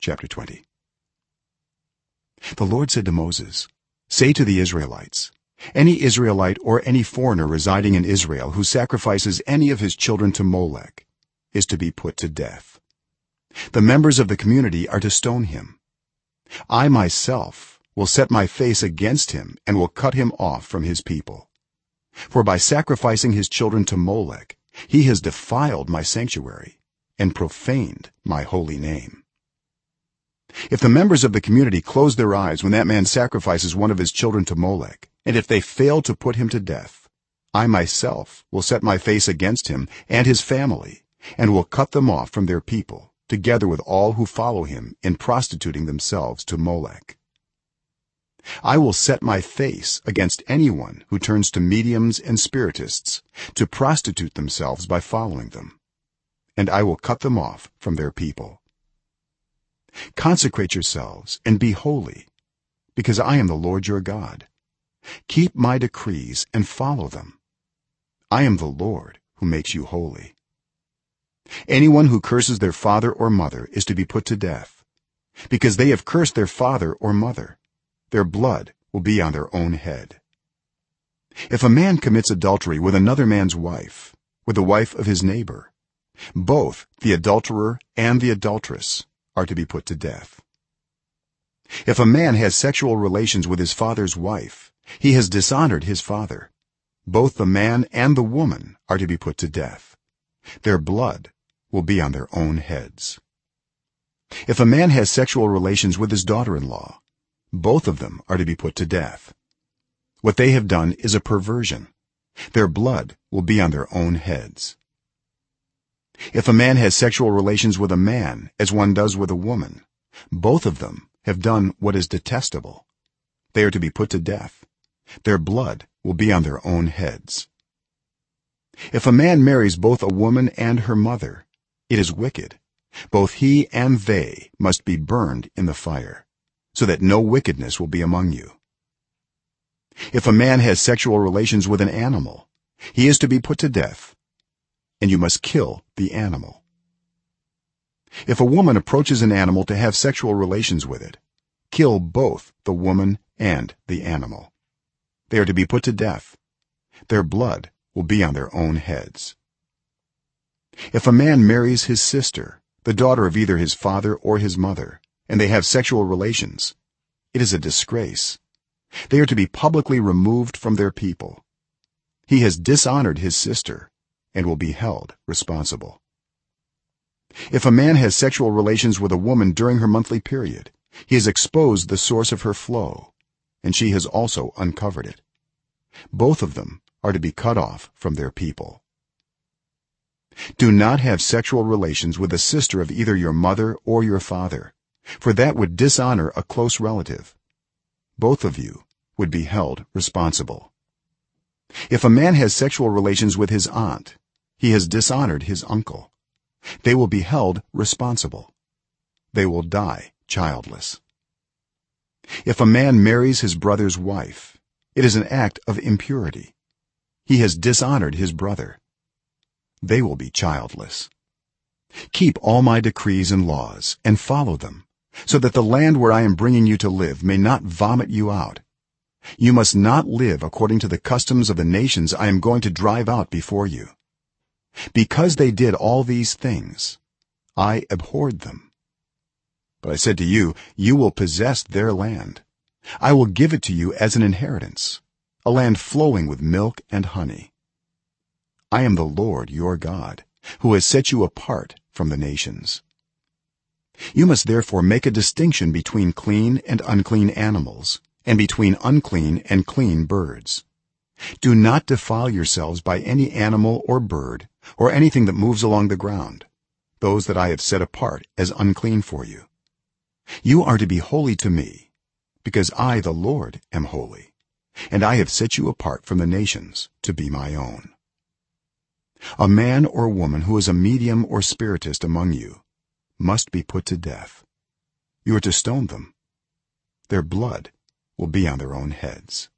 chapter 20 the lord said to moses say to the israelites any israelite or any foreigner residing in israel who sacrifices any of his children to molech is to be put to death. The members of the community are to stone him. I myself will set my face against him and will cut him off from his people. For by sacrificing his children to molech he has defiled my sanctuary and profaned my holy name if the members of the community close their eyes when that man sacrifices one of his children to molech and if they fail to put him to death i myself will set my face against him and his family and will cut them off from their people together with all who follow him in prostituting themselves to molech. I will set my face against anyone who turns to mediums and spiritists to prostitute themselves by following them and i will cut them off from their people consecrate yourselves and be holy because i am the lord your god. Keep my decrees and follow them. I am the lord who makes you holy. Anyone who curses their father or mother is to be put to death because they have cursed their father or mother. Their blood will be on their own head. If a man commits adultery with another man's wife with the wife of his neighbor both the adulterer and the adulteress are to be put to death. If a man has sexual relations with his father's wife he has dishonored his father. Both the man and the woman are to be put to death. Their blood will be on their own heads. If a man has sexual relations with his daughter-in-law both of them are to be put to death. What they have done is a perversion. Their blood will be on their own heads if a man has sexual relations with a man as one does with a woman both of them have done what is detestable. They are to be put to death. Their blood will be on their own heads. If a man marries both a woman and her mother it is wicked. Both he and they must be burned in the fire so that no wickedness will be among you. If a man has sexual relations with an animal he is to be put to death and you must kill the animal. If a woman approaches an animal to have sexual relations with it kill both the woman and the animal. They are to be put to death. Their blood will be on their own heads. If a man marries his sister the daughter of either his father or his mother and they have sexual relations it is a disgrace. They are to be publicly removed from their people. He has dishonored his sister and will be held responsible. If a man has sexual relations with a woman during her monthly period he has exposed the source of her flow and she has also uncovered it. Both of them are to be cut off from their people. Do not have sexual relations with a sister of either your mother or your father for that would dishonor a close relative. Both of you would be held responsible. If a man has sexual relations with his aunt he has dishonored his uncle. They will be held responsible. They will die childless. If a man marries his brother's wife it is an act of impurity. He has dishonored his brother. They will be childless. Keep all my decrees and laws and follow them so that the land where i am bringing you to live may not vomit you out. You must not live according to the customs of the nations i am going to drive out before you because they did all these things i abhorred them. But i said to you you will possess their land. I will give it to you as an inheritance a land flowing with milk and honey. I am the lord your god who has set you apart from the nations. You must therefore make a distinction between clean and unclean animals and between unclean and clean birds. Do not defile yourselves by any animal or bird or anything that moves along the ground those that i have set apart as unclean for you. You are to be holy to me because i the lord am holy and i have set you apart from the nations to be my own. A man or woman who is a medium or spiritist among you must be put to death. You are to stone them. Their blood will be on their own heads